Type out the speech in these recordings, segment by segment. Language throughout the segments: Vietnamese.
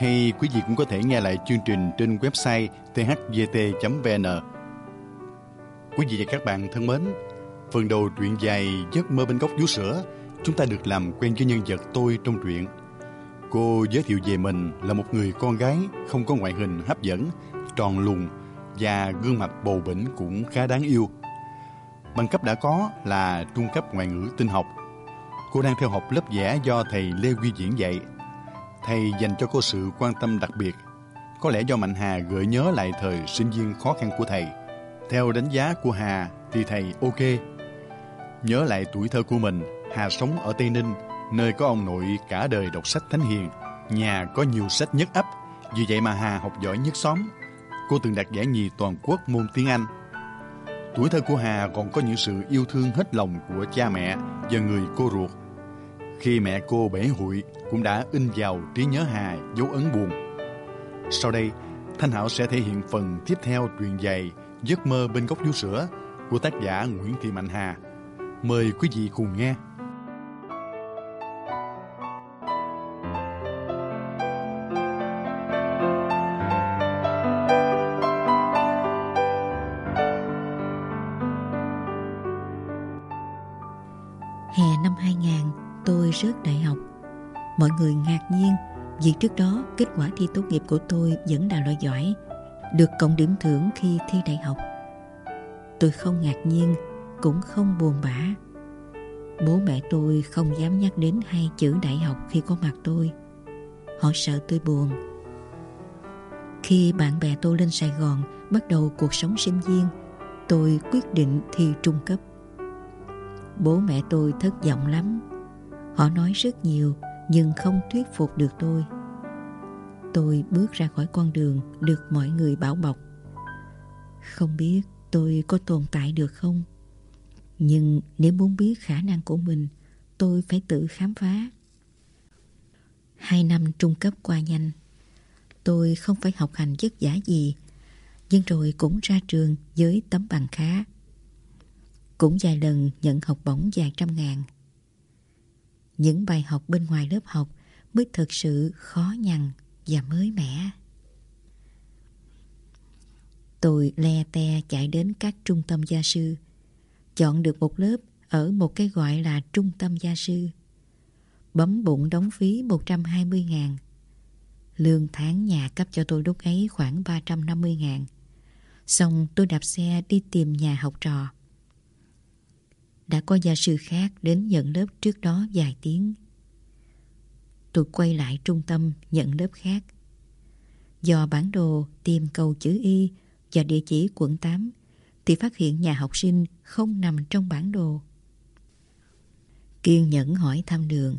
hay quý vị cũng có thể nghe lại chương trình trên website thvt.vn. Quý vị và các bạn thân mến, phần đầu truyện dài Giấc mơ bên góc vú sữa, chúng ta được làm quen với nhân vật tôi trong truyện. Cô giới thiệu về mình là một người con gái không có ngoại hình hấp dẫn, tròn lùn và gương mặt bầu bỉnh cũng khá đáng yêu. Bằng cấp đã có là trung cấp ngoại ngữ tinh học. Cô đang theo học lớp vẽ do thầy Lê Quy Diễn dạy. Thầy dành cho cô sự quan tâm đặc biệt. Có lẽ do Mạnh Hà gợi nhớ lại thời sinh viên khó khăn của thầy. Theo đánh giá của Hà thì thầy ok. Nhớ lại tuổi thơ của mình, Hà sống ở Tây Ninh, nơi có ông nội cả đời đọc sách thánh hiền, nhà có nhiều sách nhất ấp. Vì vậy mà Hà học giỏi nhất xóm. Cô từng đạt giải nhì toàn quốc môn tiếng Anh. Tuổi thơ của Hà còn có những sự yêu thương hết lòng của cha mẹ và người cô ruột. Khi mẹ cô bể hụi cũng đã in vào trí nhớ Hà dấu ấn buồn. Sau đây, Thanh Hảo sẽ thể hiện phần tiếp theo truyền dài Giấc mơ bên góc vú sữa của tác giả Nguyễn Thị Mạnh Hà. Mời quý vị cùng nghe. Hè năm 2000 tôi rớt đại học. Mọi người ngạc nhiên vì trước đó kết quả thi tốt nghiệp của tôi vẫn là loại giỏi, Được cộng điểm thưởng khi thi đại học. Tôi không ngạc nhiên, cũng không buồn bã. Bố mẹ tôi không dám nhắc đến hai chữ đại học khi có mặt tôi. Họ sợ tôi buồn. Khi bạn bè tôi lên Sài Gòn bắt đầu cuộc sống sinh viên, Tôi quyết định thi trung cấp. Bố mẹ tôi thất vọng lắm. Họ nói rất nhiều, nhưng không thuyết phục được tôi. Tôi bước ra khỏi con đường được mọi người bảo bọc. Không biết tôi có tồn tại được không, Nhưng nếu muốn biết khả năng của mình, Tôi phải tự khám phá. Hai năm trung cấp qua nhanh, Tôi không phải học hành vất vả gì, Nhưng rồi cũng ra trường với tấm bằng khá. Cũng vài lần nhận học bổng vài trăm ngàn. Những bài học bên ngoài lớp học mới thực sự khó nhằn và mới mẻ. Tôi le te chạy đến các trung tâm gia sư, chọn được một lớp ở một cái gọi là trung tâm gia sư. Bấm bụng đóng phí 120 ngàn. Lương tháng nhà cấp cho tôi lúc ấy khoảng 350 ngàn. Xong tôi đạp xe đi tìm nhà học trò đã có gia sư khác đến nhận lớp trước đó vài tiếng. Tôi quay lại trung tâm nhận lớp khác. Do bản đồ tìm cầu chữ Y và địa chỉ quận 8 thì phát hiện nhà học sinh không nằm trong bản đồ. Kiên nhẫn hỏi thăm đường.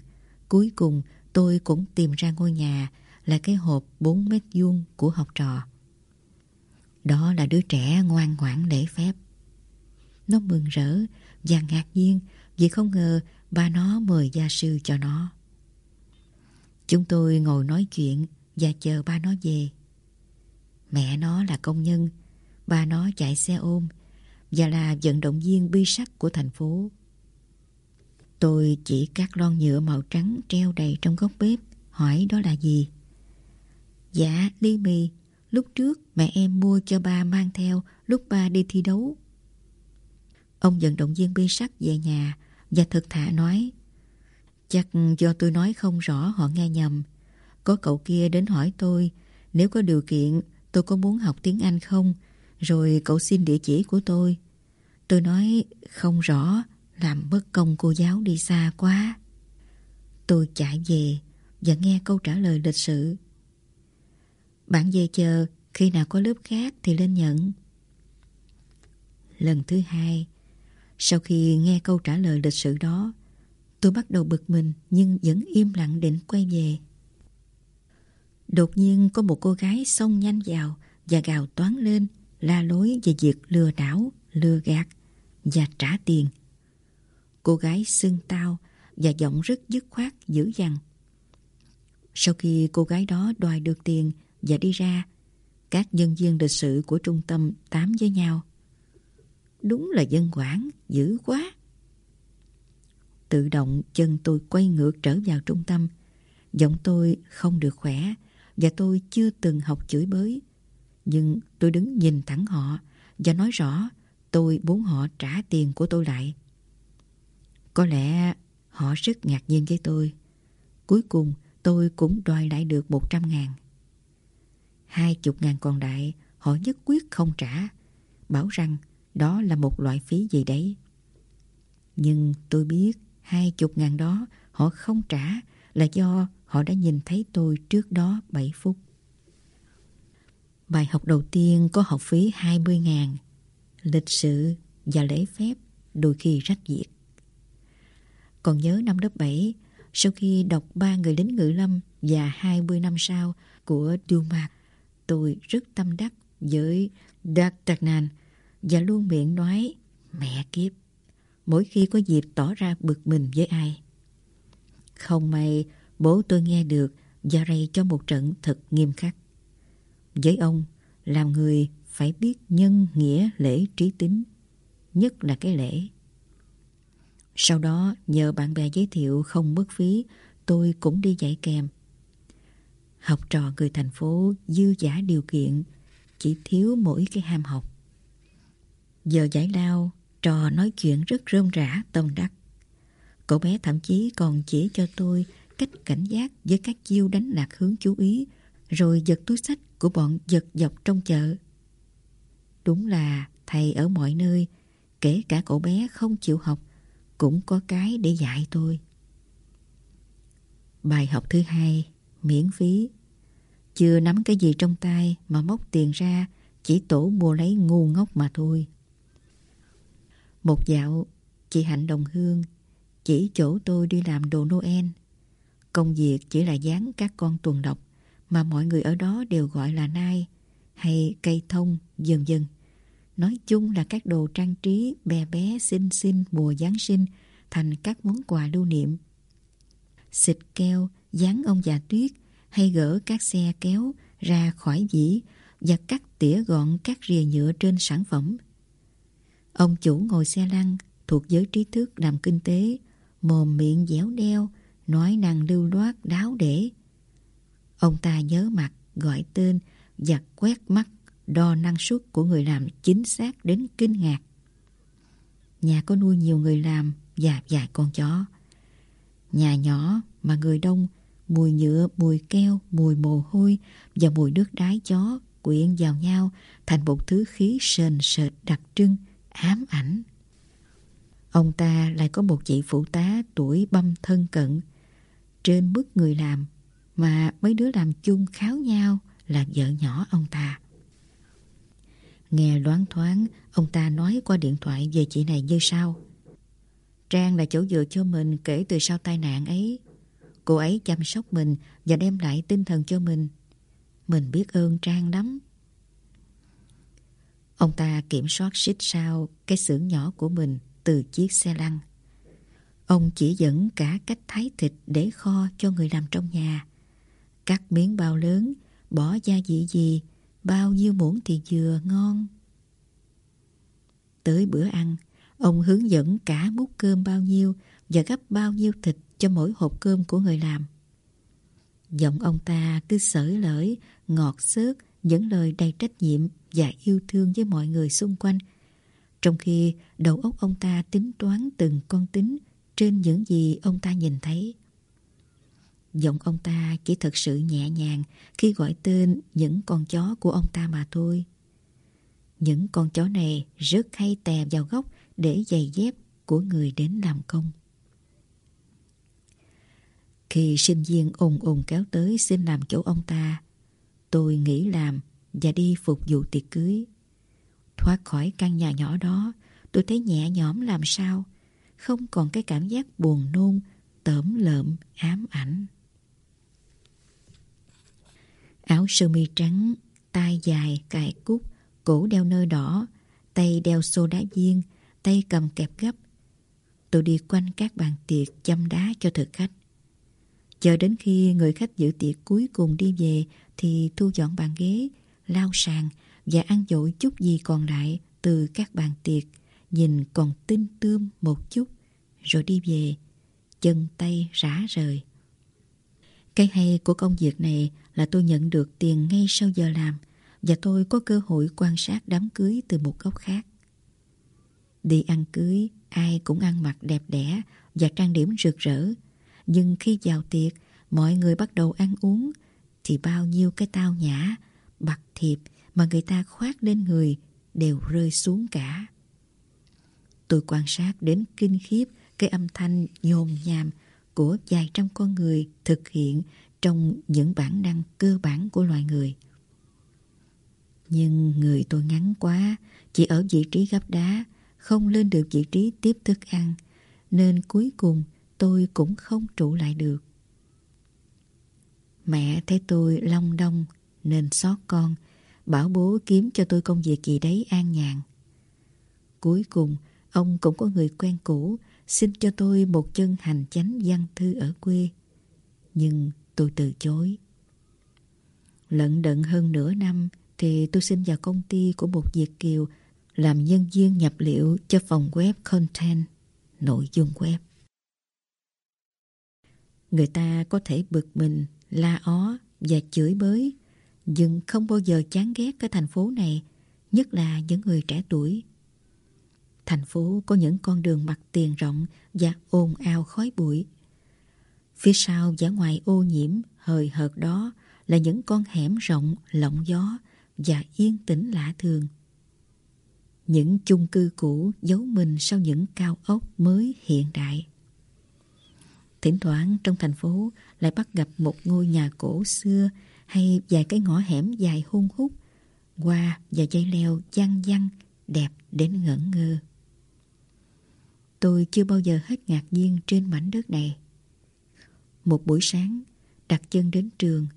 Cuối cùng tôi cũng tìm ra ngôi nhà là cái hộp 4 mét vuông của học trò. Đó là đứa trẻ ngoan ngoãn lễ phép. Nó mừng rỡ và ngạc nhiên vì không ngờ ba nó mời gia sư cho nó. Chúng tôi ngồi nói chuyện và chờ ba nó về. Mẹ nó là công nhân, ba nó chạy xe ôm và là vận động viên bi sắt của thành phố. Tôi chỉ các lon nhựa màu trắng treo đầy trong góc bếp, hỏi đó là gì? Dạ, ly mì, lúc trước mẹ em mua cho ba mang theo lúc ba đi thi đấu. Ông dẫn động viên bi sắt về nhà và thực thà nói, Chắc do tôi nói không rõ, họ nghe nhầm. Có cậu kia đến hỏi tôi, nếu có điều kiện, tôi có muốn học tiếng Anh không rồi cậu xin địa chỉ của tôi. Tôi nói, không rõ, làm bất công cô giáo đi xa quá. Tôi chạy về và nghe câu trả lời lịch sự. Bạn về chờ, khi nào có lớp khác thì lên nhận. Lần thứ hai sau khi nghe câu trả lời lịch sự đó, tôi bắt đầu bực mình nhưng vẫn im lặng định quay về. Đột nhiên có một cô gái xông nhanh vào và gào toán lên, la lối về việc lừa đảo, lừa gạt và trả tiền. Cô gái xưng tao và giọng rất dứt khoát dữ dằn. Sau khi cô gái đó đòi được tiền và đi ra, các nhân viên lịch sự của trung tâm tám với nhau. Đúng là dân quản, dữ quá. Tự động chân tôi quay ngược trở vào trung tâm. Giọng tôi không được khỏe và tôi chưa từng học chửi bới. Nhưng tôi đứng nhìn thẳng họ và nói rõ tôi muốn họ trả tiền của tôi lại. Có lẽ họ rất ngạc nhiên với tôi. Cuối cùng tôi cũng đòi lại được 100 ngàn. Hai chục ngàn còn lại họ nhất quyết không trả, bảo rằng đó là một loại phí gì đấy. Nhưng tôi biết hai chục ngàn đó họ không trả là do họ đã nhìn thấy tôi trước đó 7 phút. Bài học đầu tiên có học phí 20 ngàn, lịch sự và lễ phép đôi khi rách diệt. Còn nhớ năm lớp 7, sau khi đọc ba người lính ngự lâm và 20 năm sau của Dumas, tôi rất tâm đắc với D'Artagnan và luôn miệng nói mẹ kiếp mỗi khi có dịp tỏ ra bực mình với ai. Không may bố tôi nghe được và rầy cho một trận thật nghiêm khắc. Với ông, làm người phải biết nhân nghĩa lễ trí tính, nhất là cái lễ. Sau đó nhờ bạn bè giới thiệu không mất phí, tôi cũng đi dạy kèm. Học trò người thành phố dư giả điều kiện, chỉ thiếu mỗi cái ham học. Giờ giải lao, trò nói chuyện rất rơm rã tâm đắc. Cậu bé thậm chí còn chỉ cho tôi cách cảnh giác với các chiêu đánh lạc hướng chú ý, rồi giật túi sách của bọn giật dọc trong chợ. Đúng là thầy ở mọi nơi, kể cả cậu bé không chịu học, cũng có cái để dạy tôi. Bài học thứ hai, miễn phí. Chưa nắm cái gì trong tay mà móc tiền ra, chỉ tổ mua lấy ngu ngốc mà thôi. Một dạo, chị Hạnh Đồng Hương chỉ chỗ tôi đi làm đồ Noel. Công việc chỉ là dán các con tuần độc mà mọi người ở đó đều gọi là nai hay cây thông, dần dần. Nói chung là các đồ trang trí bé bé xinh xinh mùa Giáng sinh thành các món quà lưu niệm. Xịt keo, dán ông già tuyết hay gỡ các xe kéo ra khỏi dĩ và cắt tỉa gọn các rìa nhựa trên sản phẩm. Ông chủ ngồi xe lăn thuộc giới trí thức làm kinh tế, mồm miệng dẻo đeo, nói năng lưu loát đáo để. Ông ta nhớ mặt, gọi tên và quét mắt đo năng suất của người làm chính xác đến kinh ngạc. Nhà có nuôi nhiều người làm và vài con chó. Nhà nhỏ mà người đông, mùi nhựa, mùi keo, mùi mồ hôi và mùi nước đái chó quyện vào nhau thành một thứ khí sền sệt đặc trưng, ám ảnh. Ông ta lại có một chị phụ tá tuổi băm thân cận, trên mức người làm, mà mấy đứa làm chung kháo nhau là vợ nhỏ ông ta. Nghe loáng thoáng, ông ta nói qua điện thoại về chị này như sau. Trang là chỗ dựa cho mình kể từ sau tai nạn ấy. Cô ấy chăm sóc mình và đem lại tinh thần cho mình. Mình biết ơn Trang lắm. Ông ta kiểm soát xích sao cái xưởng nhỏ của mình từ chiếc xe lăn. Ông chỉ dẫn cả cách thái thịt để kho cho người làm trong nhà. Cắt miếng bao lớn, bỏ gia vị gì, bao nhiêu muỗng thì vừa ngon. Tới bữa ăn, ông hướng dẫn cả múc cơm bao nhiêu và gấp bao nhiêu thịt cho mỗi hộp cơm của người làm. Giọng ông ta cứ sởi lởi, ngọt xớt, những lời đầy trách nhiệm và yêu thương với mọi người xung quanh. Trong khi đầu óc ông ta tính toán từng con tính trên những gì ông ta nhìn thấy. Giọng ông ta chỉ thật sự nhẹ nhàng khi gọi tên những con chó của ông ta mà thôi. Những con chó này rất hay tè vào góc để giày dép của người đến làm công. Khi sinh viên ồn ồn kéo tới xin làm chỗ ông ta, tôi nghĩ làm và đi phục vụ tiệc cưới. Thoát khỏi căn nhà nhỏ đó, tôi thấy nhẹ nhõm làm sao, không còn cái cảm giác buồn nôn, tởm lợm, ám ảnh. Áo sơ mi trắng, tai dài, cài cúc, cổ đeo nơ đỏ, tay đeo xô đá viên, tay cầm kẹp gấp. Tôi đi quanh các bàn tiệc chăm đá cho thực khách. Chờ đến khi người khách dự tiệc cuối cùng đi về thì thu dọn bàn ghế, lau sàn và ăn dội chút gì còn lại từ các bàn tiệc, nhìn còn tinh tươm một chút, rồi đi về, chân tay rã rời. Cái hay của công việc này là tôi nhận được tiền ngay sau giờ làm và tôi có cơ hội quan sát đám cưới từ một góc khác. Đi ăn cưới, ai cũng ăn mặc đẹp đẽ và trang điểm rực rỡ. Nhưng khi vào tiệc, mọi người bắt đầu ăn uống, thì bao nhiêu cái tao nhã, bạc thiệp mà người ta khoác lên người đều rơi xuống cả. Tôi quan sát đến kinh khiếp cái âm thanh nhồm nhàm của vài trăm con người thực hiện trong những bản năng cơ bản của loài người. Nhưng người tôi ngắn quá, chỉ ở vị trí gấp đá, không lên được vị trí tiếp thức ăn, nên cuối cùng tôi cũng không trụ lại được. Mẹ thấy tôi long đong nên xót con, bảo bố kiếm cho tôi công việc gì đấy an nhàn. Cuối cùng, ông cũng có người quen cũ xin cho tôi một chân hành chánh văn thư ở quê. Nhưng tôi từ chối. Lận đận hơn nửa năm thì tôi xin vào công ty của một Việt Kiều làm nhân viên nhập liệu cho phòng web content, nội dung web. Người ta có thể bực mình, la ó và chửi bới, nhưng không bao giờ chán ghét cái thành phố này, nhất là những người trẻ tuổi. Thành phố có những con đường mặt tiền rộng và ồn ào khói bụi. Phía sau giả ngoài ô nhiễm, hời hợt đó là những con hẻm rộng, lộng gió và yên tĩnh lạ thường. Những chung cư cũ giấu mình sau những cao ốc mới hiện đại. Thỉnh thoảng trong thành phố lại bắt gặp một ngôi nhà cổ xưa hay vài cái ngõ hẻm dài hôn hút, hoa và dây leo văng văng, đẹp đến ngẩn ngơ. Tôi chưa bao giờ hết ngạc nhiên trên mảnh đất này. Một buổi sáng, đặt chân đến trường,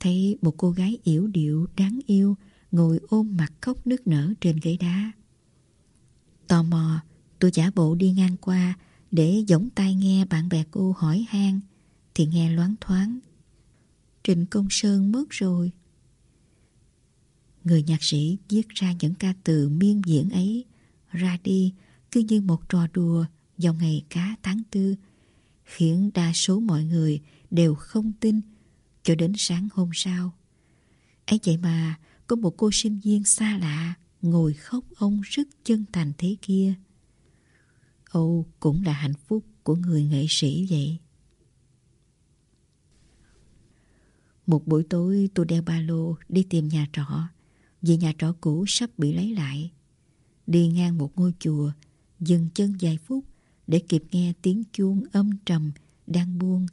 thấy một cô gái yểu điệu đáng yêu ngồi ôm mặt khóc nức nở trên ghế đá. Tò mò, tôi giả bộ đi ngang qua để giống tai nghe bạn bè cô hỏi han, thì nghe loáng thoáng. Trịnh Công Sơn mất rồi. Người nhạc sĩ viết ra những ca từ miên diễn ấy ra đi cứ như một trò đùa vào ngày cá tháng tư, khiến đa số mọi người đều không tin cho đến sáng hôm sau. ấy vậy mà có một cô sinh viên xa lạ ngồi khóc ông rất chân thành thế kia. Âu cũng là hạnh phúc của người nghệ sĩ vậy. Một buổi tối tôi đeo ba lô đi tìm nhà trọ vì nhà trọ cũ sắp bị lấy lại. Đi ngang một ngôi chùa, dừng chân vài phút để kịp nghe tiếng chuông âm trầm đang buông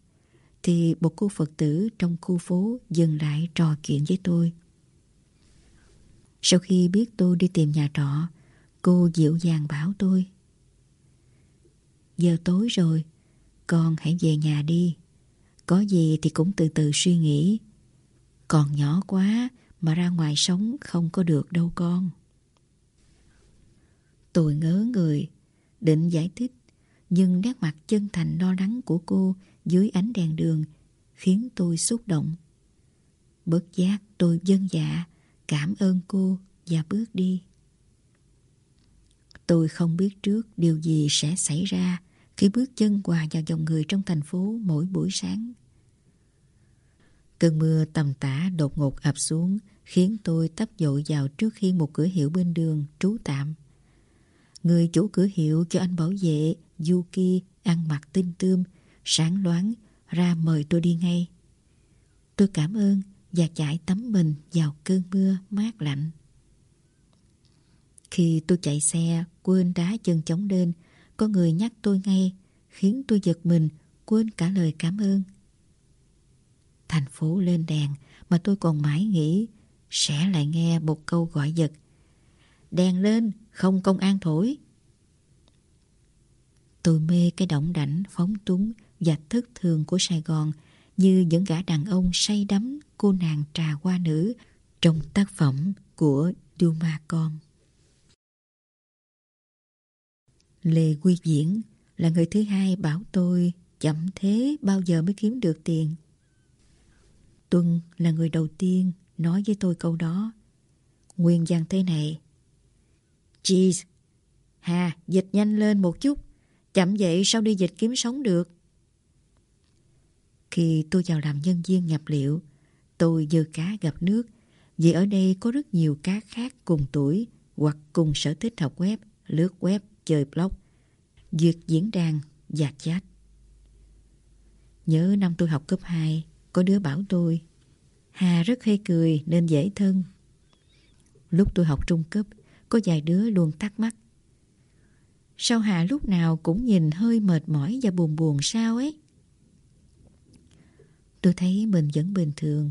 thì một cô Phật tử trong khu phố dừng lại trò chuyện với tôi. Sau khi biết tôi đi tìm nhà trọ, cô dịu dàng bảo tôi. Giờ tối rồi, con hãy về nhà đi. Có gì thì cũng từ từ suy nghĩ. Còn nhỏ quá mà ra ngoài sống không có được đâu con. Tôi ngớ người, định giải thích, nhưng nét mặt chân thành lo lắng của cô dưới ánh đèn đường khiến tôi xúc động. Bất giác tôi dân dạ, cảm ơn cô và bước đi. Tôi không biết trước điều gì sẽ xảy ra khi bước chân hòa vào dòng người trong thành phố mỗi buổi sáng. Cơn mưa tầm tã đột ngột ập xuống khiến tôi tấp dội vào trước khi một cửa hiệu bên đường trú tạm. Người chủ cửa hiệu cho anh bảo vệ Yuki ăn mặc tinh tươm, sáng loáng ra mời tôi đi ngay. Tôi cảm ơn và chạy tắm mình vào cơn mưa mát lạnh. Khi tôi chạy xe, quên đá chân chống lên, có người nhắc tôi ngay, khiến tôi giật mình, quên cả lời cảm ơn. Thành phố lên đèn, mà tôi còn mãi nghĩ, sẽ lại nghe một câu gọi giật. Đèn lên, không công an thổi. Tôi mê cái động đảnh phóng túng và thất thường của Sài Gòn như những gã đàn ông say đắm cô nàng trà hoa nữ trong tác phẩm của Duma Con. Lê Quy Diễn là người thứ hai bảo tôi chậm thế bao giờ mới kiếm được tiền. Tuân là người đầu tiên nói với tôi câu đó. Nguyên văn thế này. Cheese, Hà, dịch nhanh lên một chút. Chậm vậy sao đi dịch kiếm sống được? Khi tôi vào làm nhân viên nhập liệu, tôi dơ cá gặp nước vì ở đây có rất nhiều cá khác cùng tuổi hoặc cùng sở thích học web, lướt web, chơi blog, duyệt diễn đàn và chat. Nhớ năm tôi học cấp 2, có đứa bảo tôi Hà rất hay cười nên dễ thân. Lúc tôi học trung cấp, có vài đứa luôn thắc mắc. Sao Hà lúc nào cũng nhìn hơi mệt mỏi và buồn buồn sao ấy? Tôi thấy mình vẫn bình thường.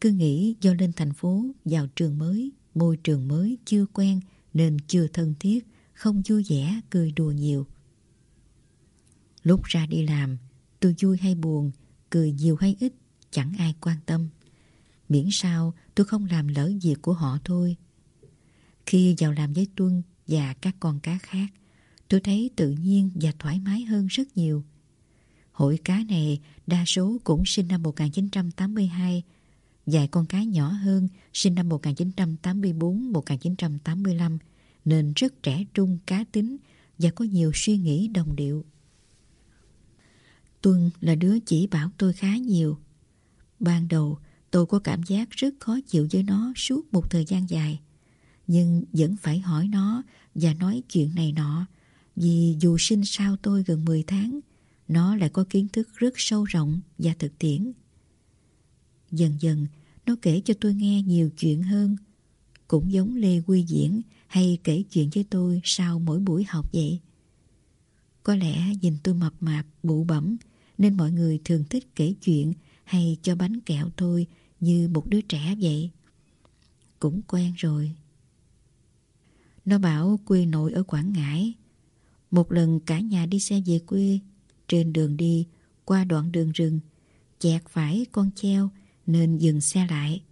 Cứ nghĩ do lên thành phố, vào trường mới, môi trường mới chưa quen nên chưa thân thiết, không vui vẻ, cười đùa nhiều. Lúc ra đi làm, tôi vui hay buồn, cười nhiều hay ít, chẳng ai quan tâm. Miễn sao tôi không làm lỡ việc của họ thôi. Khi vào làm với Tuân và các con cá khác, tôi thấy tự nhiên và thoải mái hơn rất nhiều. Hội cá này đa số cũng sinh năm 1982, vài con cá nhỏ hơn sinh năm 1984-1985, nên rất trẻ trung cá tính và có nhiều suy nghĩ đồng điệu. Tuân là đứa chỉ bảo tôi khá nhiều. Ban đầu tôi có cảm giác rất khó chịu với nó suốt một thời gian dài. Nhưng vẫn phải hỏi nó và nói chuyện này nọ. Vì dù sinh sau tôi gần 10 tháng, nó lại có kiến thức rất sâu rộng và thực tiễn. Dần dần, nó kể cho tôi nghe nhiều chuyện hơn. Cũng giống Lê Quy Diễn hay kể chuyện với tôi sau mỗi buổi học vậy. Có lẽ nhìn tôi mập mạp, bụ bẩm nên mọi người thường thích kể chuyện hay cho bánh kẹo tôi như một đứa trẻ vậy. Cũng quen rồi. Nó bảo quê nội ở Quảng Ngãi. Một lần cả nhà đi xe về quê, trên đường đi, qua đoạn đường rừng, chẹt phải con treo nên dừng xe lại.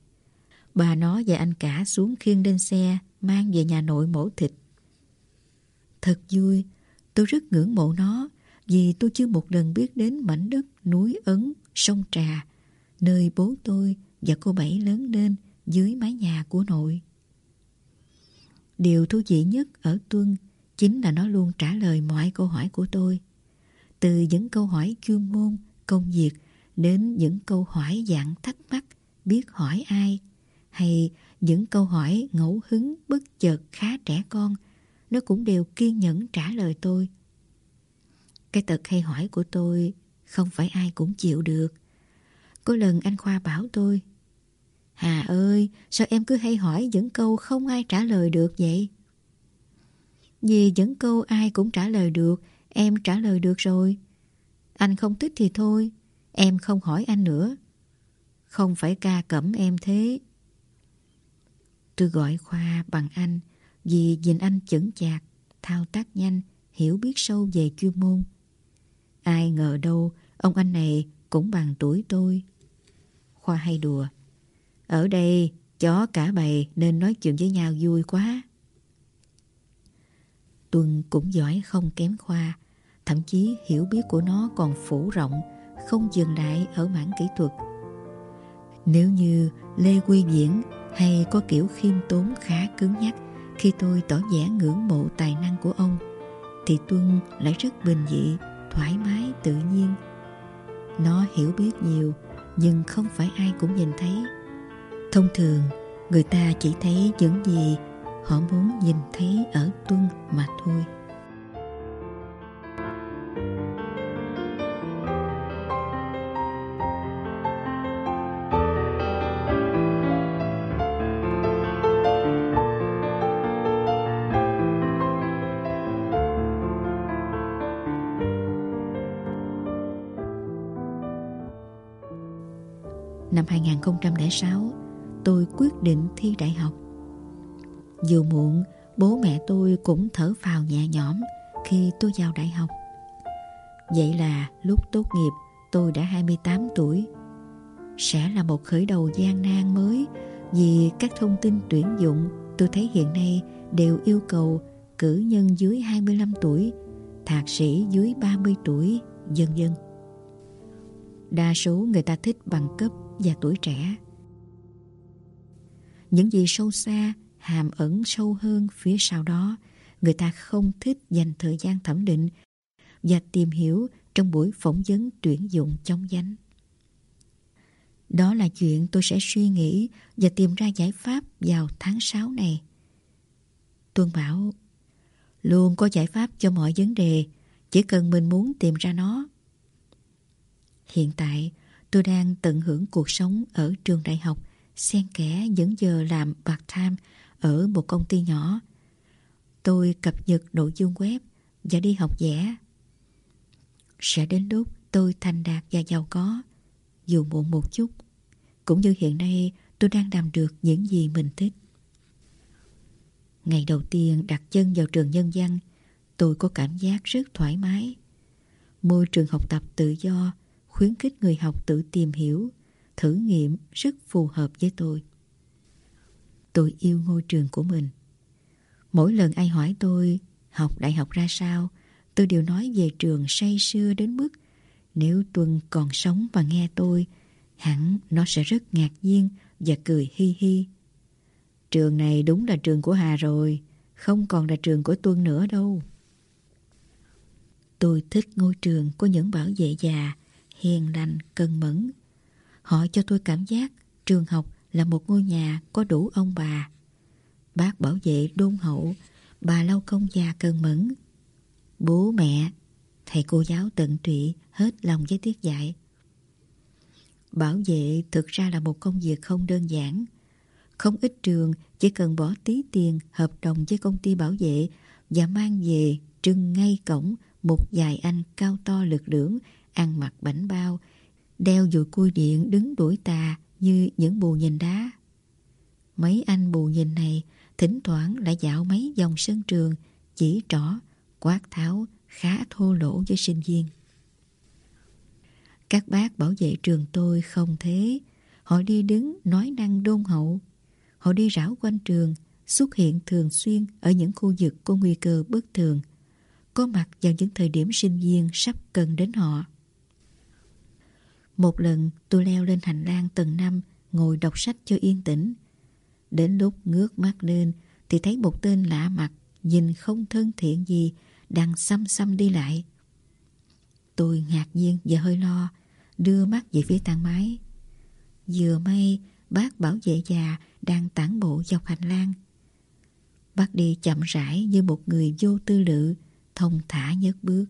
Bà nó và anh cả xuống khiêng lên xe, mang về nhà nội mổ thịt. Thật vui, tôi rất ngưỡng mộ nó vì tôi chưa một lần biết đến mảnh đất núi Ấn, sông Trà, nơi bố tôi và cô Bảy lớn lên dưới mái nhà của nội. Điều thú vị nhất ở Tuân chính là nó luôn trả lời mọi câu hỏi của tôi. Từ những câu hỏi chuyên môn, công việc đến những câu hỏi dạng thắc mắc, biết hỏi ai, hay những câu hỏi ngẫu hứng bất chợt khá trẻ con, nó cũng đều kiên nhẫn trả lời tôi. Cái tật hay hỏi của tôi không phải ai cũng chịu được. Có lần anh Khoa bảo tôi Hà ơi, sao em cứ hay hỏi những câu không ai trả lời được vậy? Vì những câu ai cũng trả lời được, em trả lời được rồi. Anh không thích thì thôi, em không hỏi anh nữa. Không phải ca cẩm em thế. Tôi gọi Khoa bằng anh vì nhìn anh chững chạc, thao tác nhanh, hiểu biết sâu về chuyên môn. Ai ngờ đâu, ông anh này cũng bằng tuổi tôi. Khoa hay đùa. Ở đây, chó cả bầy nên nói chuyện với nhau vui quá. Tuân cũng giỏi không kém Khoa, thậm chí hiểu biết của nó còn phủ rộng, không dừng lại ở mảng kỹ thuật. Nếu như Lê Quy Diễn hay có kiểu khiêm tốn khá cứng nhắc khi tôi tỏ vẻ ngưỡng mộ tài năng của ông, thì Tuân lại rất bình dị, thoải mái, tự nhiên. Nó hiểu biết nhiều, nhưng không phải ai cũng nhìn thấy. Thông thường, người ta chỉ thấy những gì họ muốn nhìn thấy ở Tuân mà thôi. Năm 2006, tôi quyết định thi đại học. Dù muộn, bố mẹ tôi cũng thở phào nhẹ nhõm khi tôi vào đại học. Vậy là lúc tốt nghiệp tôi đã 28 tuổi. sẽ là một khởi đầu gian nan mới vì các thông tin tuyển dụng tôi thấy hiện nay đều yêu cầu cử nhân dưới 25 tuổi, thạc sĩ dưới 30 tuổi, dân dân. Đa số người ta thích bằng cấp và tuổi trẻ. Những gì sâu xa, hàm ẩn sâu hơn phía sau đó, người ta không thích dành thời gian thẩm định và tìm hiểu trong buổi phỏng vấn tuyển dụng chống danh. Đó là chuyện tôi sẽ suy nghĩ và tìm ra giải pháp vào tháng 6 này. Tuân bảo, luôn có giải pháp cho mọi vấn đề, chỉ cần mình muốn tìm ra nó. Hiện tại, tôi đang tận hưởng cuộc sống ở trường đại học, xen kẽ những giờ làm part-time ở một công ty nhỏ. Tôi cập nhật nội dung web và đi học vẽ. Sẽ đến lúc tôi thành đạt và giàu có, dù muộn một chút. Cũng như hiện nay tôi đang làm được những gì mình thích. Ngày đầu tiên đặt chân vào trường nhân văn, tôi có cảm giác rất thoải mái. Môi trường học tập tự do, khuyến khích người học tự tìm hiểu, thử nghiệm rất phù hợp với tôi. Tôi yêu ngôi trường của mình. Mỗi lần ai hỏi tôi học đại học ra sao, tôi đều nói về trường say sưa đến mức nếu Tuân còn sống và nghe tôi, hẳn nó sẽ rất ngạc nhiên và cười hi hi. Trường này đúng là trường của Hà rồi, không còn là trường của Tuân nữa đâu. Tôi thích ngôi trường có những bảo vệ già, hiền lành, cần mẫn. Họ cho tôi cảm giác trường học là một ngôi nhà có đủ ông bà. Bác bảo vệ đôn hậu, bà lau công già cần mẫn. Bố mẹ, thầy cô giáo tận tụy hết lòng với tiết dạy. Bảo vệ thực ra là một công việc không đơn giản. Không ít trường chỉ cần bỏ tí tiền hợp đồng với công ty bảo vệ và mang về trưng ngay cổng một vài anh cao to lực lưỡng, ăn mặc bảnh bao, đeo dùi cui điện đứng đuổi tà như những bù nhìn đá. Mấy anh bù nhìn này thỉnh thoảng lại dạo mấy dòng sân trường, chỉ trỏ, quát tháo, khá thô lỗ với sinh viên. Các bác bảo vệ trường tôi không thế. Họ đi đứng nói năng đôn hậu. Họ đi rảo quanh trường, xuất hiện thường xuyên ở những khu vực có nguy cơ bất thường. Có mặt vào những thời điểm sinh viên sắp cần đến họ. Một lần tôi leo lên hành lang tầng năm ngồi đọc sách cho yên tĩnh. Đến lúc ngước mắt lên thì thấy một tên lạ mặt nhìn không thân thiện gì đang xăm xăm đi lại. Tôi ngạc nhiên và hơi lo đưa mắt về phía thang máy. Vừa may, bác bảo vệ già đang tản bộ dọc hành lang. Bác đi chậm rãi như một người vô tư lự, thông thả nhấc bước.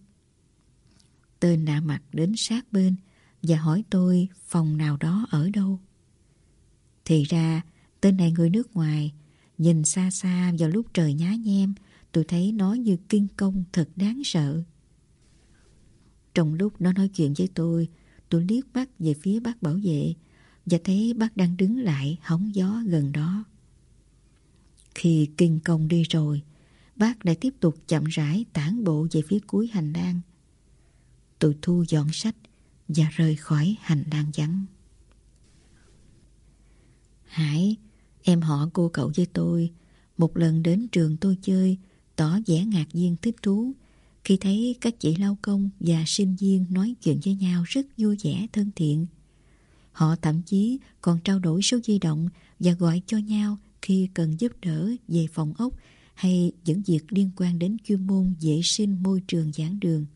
Tên lạ mặt đến sát bên và hỏi tôi phòng nào đó ở đâu. Thì ra, tên này người nước ngoài, nhìn xa xa vào lúc trời nhá nhem, tôi thấy nó như kinh công thật đáng sợ. Trong lúc nó nói chuyện với tôi, Tôi liếc mắt về phía bác bảo vệ và thấy bác đang đứng lại hóng gió gần đó. Khi kinh công đi rồi, bác lại tiếp tục chậm rãi tản bộ về phía cuối hành lang. Tôi thu dọn sách và rời khỏi hành lang vắng. Hải, em họ cô cậu với tôi, một lần đến trường tôi chơi, tỏ vẻ ngạc nhiên thích thú khi thấy các chị lao công và sinh viên nói chuyện với nhau rất vui vẻ thân thiện. Họ thậm chí còn trao đổi số di động và gọi cho nhau khi cần giúp đỡ về phòng ốc hay những việc liên quan đến chuyên môn vệ sinh môi trường giảng đường.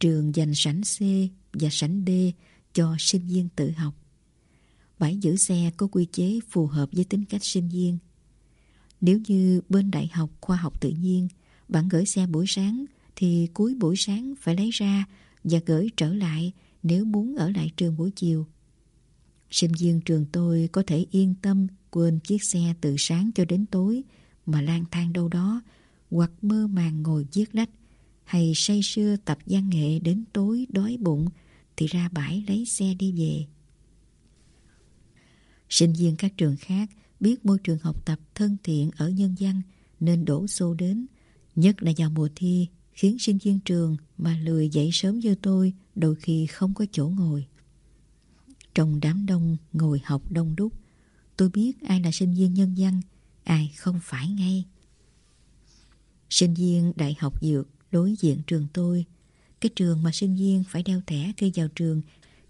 Trường dành sảnh C và sảnh D cho sinh viên tự học. Bãi giữ xe có quy chế phù hợp với tính cách sinh viên. Nếu như bên Đại học Khoa học Tự nhiên, bạn gửi xe buổi sáng thì cuối buổi sáng phải lấy ra và gửi trở lại nếu muốn ở lại trường buổi chiều. Sinh viên trường tôi có thể yên tâm quên chiếc xe từ sáng cho đến tối mà lang thang đâu đó hoặc mơ màng ngồi viết lách hay say sưa tập văn nghệ đến tối đói bụng thì ra bãi lấy xe đi về. Sinh viên các trường khác biết môi trường học tập thân thiện ở nhân dân nên đổ xô đến Nhất là vào mùa thi khiến sinh viên trường mà lười dậy sớm như tôi đôi khi không có chỗ ngồi. Trong đám đông ngồi học đông đúc, tôi biết ai là sinh viên nhân dân ai không phải ngay. Sinh viên Đại học Dược đối diện trường tôi, cái trường mà sinh viên phải đeo thẻ khi vào trường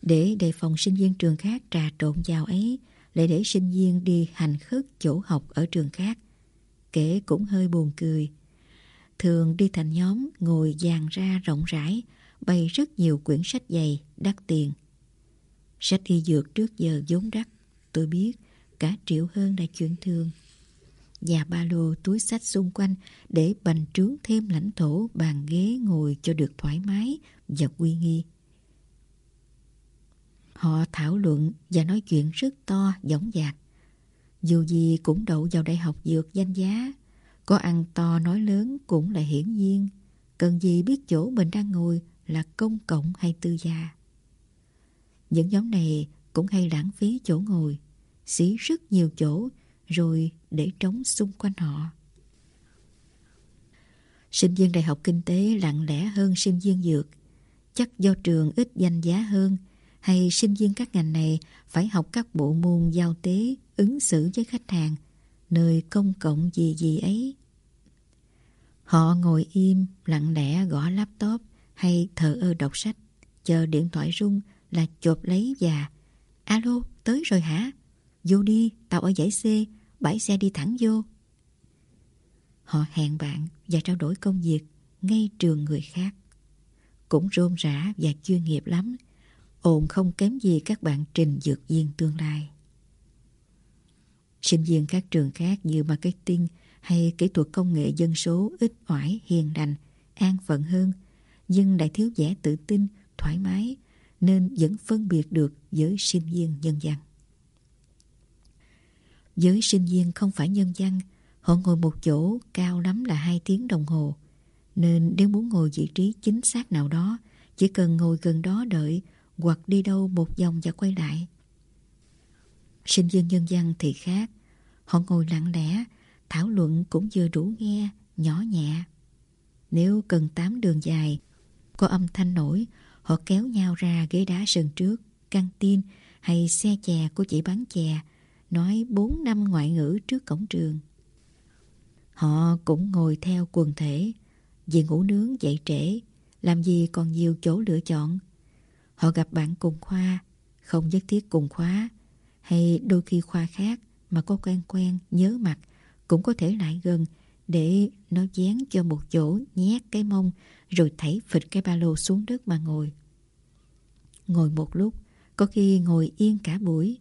để đề phòng sinh viên trường khác trà trộn vào ấy, lại để sinh viên đi hành khất chỗ học ở trường khác. Kể cũng hơi buồn cười. Thường đi thành nhóm ngồi dàn ra rộng rãi, bày rất nhiều quyển sách dày, đắt tiền. Sách y dược trước giờ vốn đắt, tôi biết, cả triệu hơn là chuyện thường. Và ba lô túi sách xung quanh để bành trướng thêm lãnh thổ bàn ghế ngồi cho được thoải mái và uy nghi. Họ thảo luận và nói chuyện rất to, dõng dạc. Dù gì cũng đậu vào đại học dược danh giá, có ăn to nói lớn cũng là hiển nhiên. Cần gì biết chỗ mình đang ngồi là công cộng hay tư gia. Những nhóm này cũng hay lãng phí chỗ ngồi, xí rất nhiều chỗ rồi để trống xung quanh họ. Sinh viên đại học kinh tế lặng lẽ hơn sinh viên dược, chắc do trường ít danh giá hơn hay sinh viên các ngành này phải học các bộ môn giao tế, ứng xử với khách hàng, nơi công cộng gì gì ấy. Họ ngồi im, lặng lẽ gõ laptop hay thờ ơ đọc sách, chờ điện thoại rung là chộp lấy và Alo, tới rồi hả? Vô đi, tao ở giải C, bãi xe đi thẳng vô. Họ hẹn bạn và trao đổi công việc ngay trường người khác. Cũng rôm rã và chuyên nghiệp lắm, ồn không kém gì các bạn trình dược viên tương lai. Sinh viên các trường khác như marketing hay kỹ thuật công nghệ dân số ít oải hiền lành, an phận hơn, nhưng lại thiếu vẻ tự tin, thoải mái, nên vẫn phân biệt được với sinh viên nhân dân. Giới sinh viên không phải nhân văn, họ ngồi một chỗ cao lắm là hai tiếng đồng hồ, nên nếu muốn ngồi vị trí chính xác nào đó, chỉ cần ngồi gần đó đợi hoặc đi đâu một vòng và quay lại. Sinh viên nhân văn thì khác, họ ngồi lặng lẽ, thảo luận cũng vừa đủ nghe, nhỏ nhẹ. Nếu cần tám đường dài, có âm thanh nổi, họ kéo nhau ra ghế đá sân trước, căng tin hay xe chè của chị bán chè, nói bốn năm ngoại ngữ trước cổng trường. Họ cũng ngồi theo quần thể, vì ngủ nướng dậy trễ, làm gì còn nhiều chỗ lựa chọn. Họ gặp bạn cùng khoa, không nhất thiết cùng khóa, hay đôi khi khoa khác mà có quen quen, nhớ mặt, cũng có thể lại gần để nó dán cho một chỗ nhét cái mông rồi thảy phịch cái ba lô xuống đất mà ngồi. Ngồi một lúc, có khi ngồi yên cả buổi.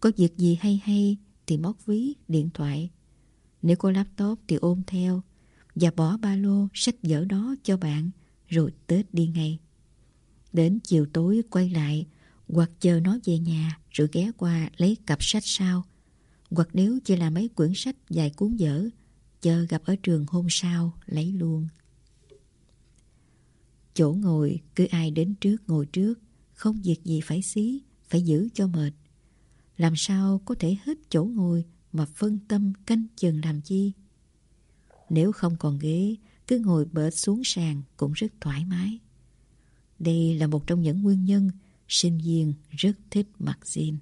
Có việc gì hay hay thì móc ví, điện thoại. Nếu có laptop thì ôm theo và bỏ ba lô sách vở đó cho bạn rồi Tết đi ngay. Đến chiều tối quay lại hoặc chờ nó về nhà rồi ghé qua lấy cặp sách sau. Hoặc nếu chỉ là mấy quyển sách dài cuốn dở chờ gặp ở trường hôm sau lấy luôn. Chỗ ngồi cứ ai đến trước ngồi trước không việc gì phải xí, phải giữ cho mệt. Làm sao có thể hết chỗ ngồi mà phân tâm canh chừng làm chi? Nếu không còn ghế, cứ ngồi bệt xuống sàn cũng rất thoải mái. Đây là một trong những nguyên nhân sinh viên rất thích mặc jean.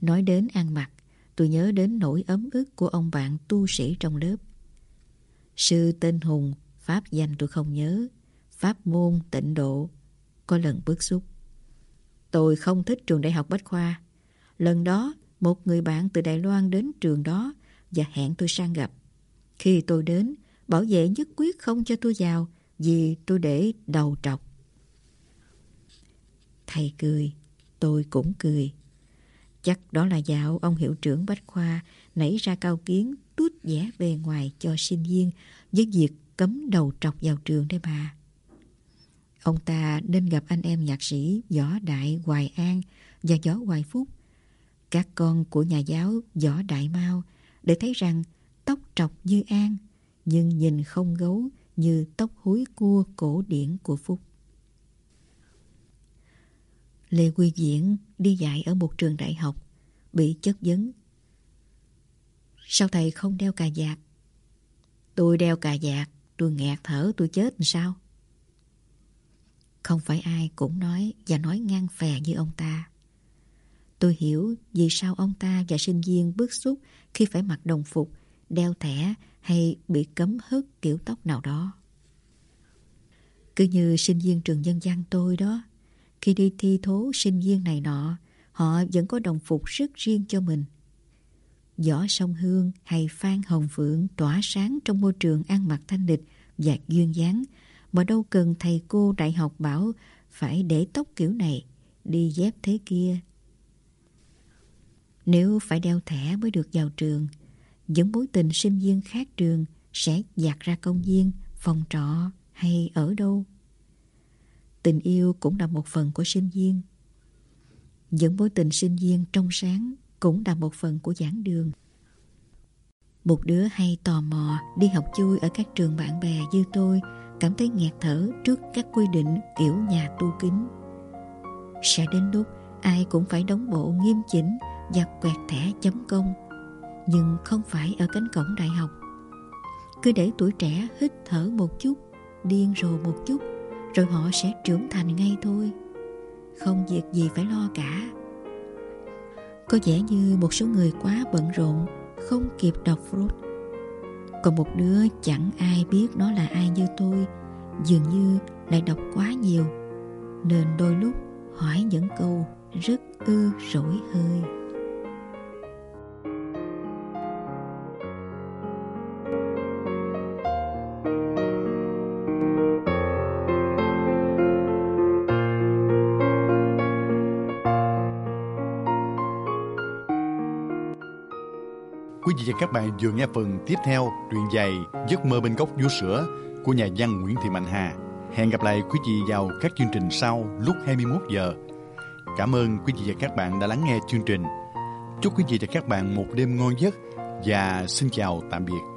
Nói đến ăn mặc, tôi nhớ đến nỗi ấm ức của ông bạn tu sĩ trong lớp. Sư tên Hùng, pháp danh tôi không nhớ, pháp môn tịnh độ, có lần bức xúc. Tôi không thích trường đại học Bách Khoa. Lần đó, một người bạn từ Đài Loan đến trường đó và hẹn tôi sang gặp. Khi tôi đến, bảo vệ nhất quyết không cho tôi vào vì tôi để đầu trọc. Thầy cười, tôi cũng cười. Chắc đó là dạo ông hiệu trưởng Bách Khoa nảy ra cao kiến tút vẻ bề ngoài cho sinh viên với việc cấm đầu trọc vào trường đây bà. Ông ta nên gặp anh em nhạc sĩ Võ Đại Hoài An và Võ Hoài Phúc, các con của nhà giáo Võ Đại Mao để thấy rằng tóc trọc như An nhưng nhìn không gấu như tóc húi cua cổ điển của Phúc. Lê Quy Diễn đi dạy ở một trường đại học, bị chất vấn. Sao thầy không đeo cà vạt? Tôi đeo cà vạt, tôi nghẹt thở tôi chết làm sao? Không phải ai cũng nói và nói ngang phè như ông ta. Tôi hiểu vì sao ông ta và sinh viên bức xúc khi phải mặc đồng phục, đeo thẻ hay bị cấm hớt kiểu tóc nào đó. Cứ như sinh viên trường nhân gian tôi đó, khi đi thi thố sinh viên này nọ, họ vẫn có đồng phục rất riêng cho mình. Võ Sông Hương hay Phan Hồng Phượng tỏa sáng trong môi trường ăn mặc thanh lịch và duyên dáng, mà đâu cần thầy cô đại học bảo phải để tóc kiểu này, đi dép thế kia. Nếu phải đeo thẻ mới được vào trường, những mối tình sinh viên khác trường sẽ dạt ra công viên, phòng trọ hay ở đâu. Tình yêu cũng là một phần của sinh viên. Những mối tình sinh viên trong sáng cũng là một phần của giảng đường. Một đứa hay tò mò đi học chui ở các trường bạn bè như tôi cảm thấy nghẹt thở trước các quy định kiểu nhà tu kính. Sẽ đến lúc ai cũng phải đóng bộ nghiêm chỉnh và quẹt thẻ chấm công nhưng không phải ở cánh cổng đại học. Cứ để tuổi trẻ hít thở một chút, điên rồ một chút, rồi họ sẽ trưởng thành ngay thôi. Không việc gì phải lo cả. Có vẻ như một số người quá bận rộn, không kịp đọc Freud. Còn một đứa chẳng ai biết nó là ai như tôi, dường như lại đọc quá nhiều, nên đôi lúc hỏi những câu rất ư rỗi hơi. Các bạn vừa nghe phần tiếp theo truyện dài Giấc mơ bên góc vú sữa của nhà văn Nguyễn Thị Mạnh Hà. Hẹn gặp lại quý vị vào các chương trình sau lúc 21 giờ. Cảm ơn quý vị và các bạn đã lắng nghe chương trình. Chúc quý vị và các bạn một đêm ngon giấc và xin chào tạm biệt.